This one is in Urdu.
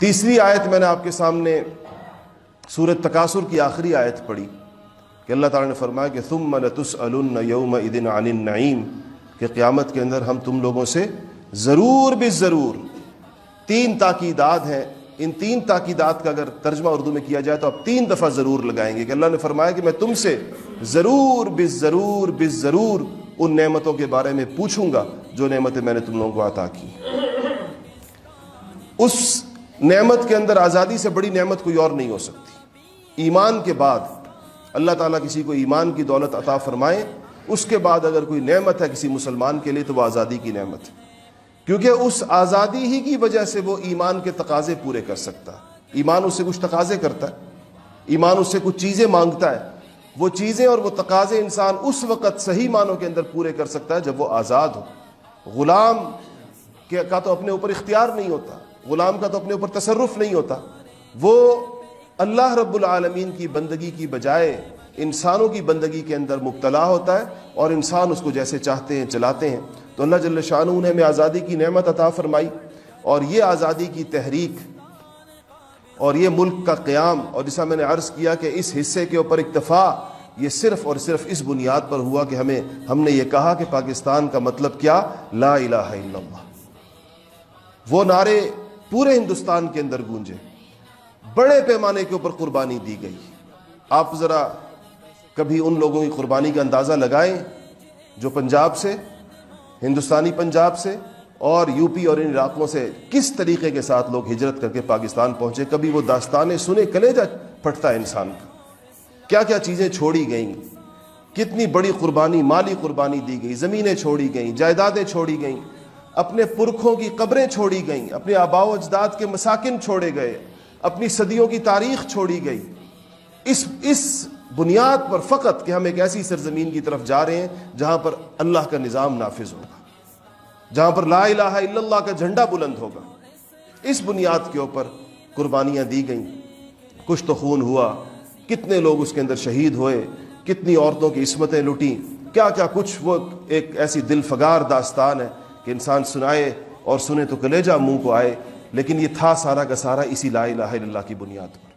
تیسری آیت میں نے آپ کے سامنے سورت تقاصر کی آخری آیت پڑھی کہ اللہ تعالیٰ نے فرمایا کہ تم ملتس یوم ادن عن النعیم کہ قیامت کے اندر ہم تم لوگوں سے ضرور بھی ضرور تین تاکیدات ہیں۔ ان تین تاکیدات کا اگر ترجمہ اردو میں کیا جائے تو آپ تین دفعہ ضرور لگائیں گے کہ اللہ نے فرمایا کہ میں تم سے ضرور بھی ضرور بھی ضرور ان نعمتوں کے بارے میں پوچھوں گا جو نعمتیں میں نے تم لوگوں کو عطا کی۔ اس نعمت کے اندر آزادی سے بڑی نعمت کوئی اور نہیں ہو سکتی۔ ایمان کے بعد اللہ تعالیٰ کسی کو ایمان کی دولت عطا فرمائے، اس کے بعد اگر کوئی نعمت ہے کسی مسلمان کے لیے تو وہ آزادی کی نعمت ہے۔ کیونکہ اس آزادی ہی کی وجہ سے وہ ایمان کے تقاضے پورے کر سکتا ہے۔ ایمان اس سے کچھ تقاضے کرتا ہے، ایمان اس سے کچھ چیزیں مانگتا ہے۔ وہ چیزیں اور وہ تقاضے انسان اس وقت صحیح معنوں کے اندر پورے کر سکتا ہے جب وہ آزاد ہو۔ غلام کا تو اپنے اوپر اختیار نہیں ہوتا۔ غلام کا تو اپنے اوپر تصرف نہیں ہوتا۔ وہ اللہ رب العالمین کی بندگی کی بجائے انسانوں کی بندگی کے اندر مبتلا ہوتا ہے اور انسان اس کو جیسے چاہتے ہیں، چلاتے ہیں۔ تو اللہ جل شاہ نے ہمیں آزادی کی نعمت عطا فرمائی اور یہ آزادی کی تحریک اور یہ ملک کا قیام اور جیسا میں نے عرض کیا کہ اس حصے کے اوپر اکتفا، یہ صرف اور صرف اس بنیاد پر ہوا کہ ہمیں، ہم نے یہ کہا کہ پاکستان کا مطلب کیا؟ لا الہ الا اللہ۔ وہ نعرے پورے ہندوستان کے اندر گونجے۔ بڑے پیمانے کے اوپر قربانی دی گئی۔ آپ ذرا کبھی ان لوگوں کی قربانی کا اندازہ لگائیں جو پنجاب سے، ہندوستانی پنجاب سے اور یو پی اور ان علاقوں سے کس طریقے کے ساتھ لوگ ہجرت کر کے پاکستان پہنچے۔ کبھی وہ داستانیں سنے کلیجہ پھٹتا ہے انسان کا۔ کیا کیا چیزیں چھوڑی گئیں۔ کتنی بڑی قربانی، مالی قربانی دی گئی، زمینیں چھوڑی گئیں، جائیدادیں چھوڑی گئیں۔ اپنے پرکھوں کی قبریں چھوڑی گئیں، اپنے آبا و اجداد کے مساکن چھوڑے گئے، اپنی صدیوں کی تاریخ چھوڑی گئی۔ اس اس بنیاد پر فقط کہ ہم ایک ایسی سرزمین کی طرف جا رہے ہیں جہاں پر اللہ کا نظام نافذ ہوگا، جہاں پر لا الہ الا اللہ کا جھنڈا بلند ہوگا۔ اس بنیاد کے اوپر قربانیاں دی گئیں۔ کچھ تو خون ہوا، کتنے لوگ اس کے اندر شہید ہوئے، کتنی عورتوں کی عصمتیں لٹیں۔ کیا کیا کچھ؟ وہ ایک ایسی دل فگار داستان ہے۔ کہ انسان سنائے اور سنے تو کلیجہ منہ کو آئے، لیکن یہ تھا سارا کا سارا اسی لا الہ الا اللہ کی بنیاد پر۔